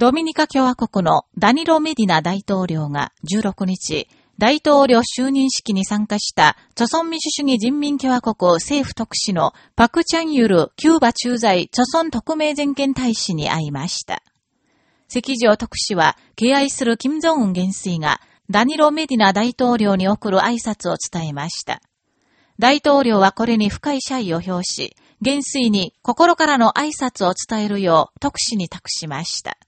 ドミニカ共和国のダニロ・メディナ大統領が16日、大統領就任式に参加した、著村民主主義人民共和国政府特使のパクチャンユルキューバ駐在著村特命全権大使に会いました。赤上特使は、敬愛する金正恩元帥が、ダニロ・メディナ大統領に送る挨拶を伝えました。大統領はこれに深い謝意を表し、元帥に心からの挨拶を伝えるよう特使に託しました。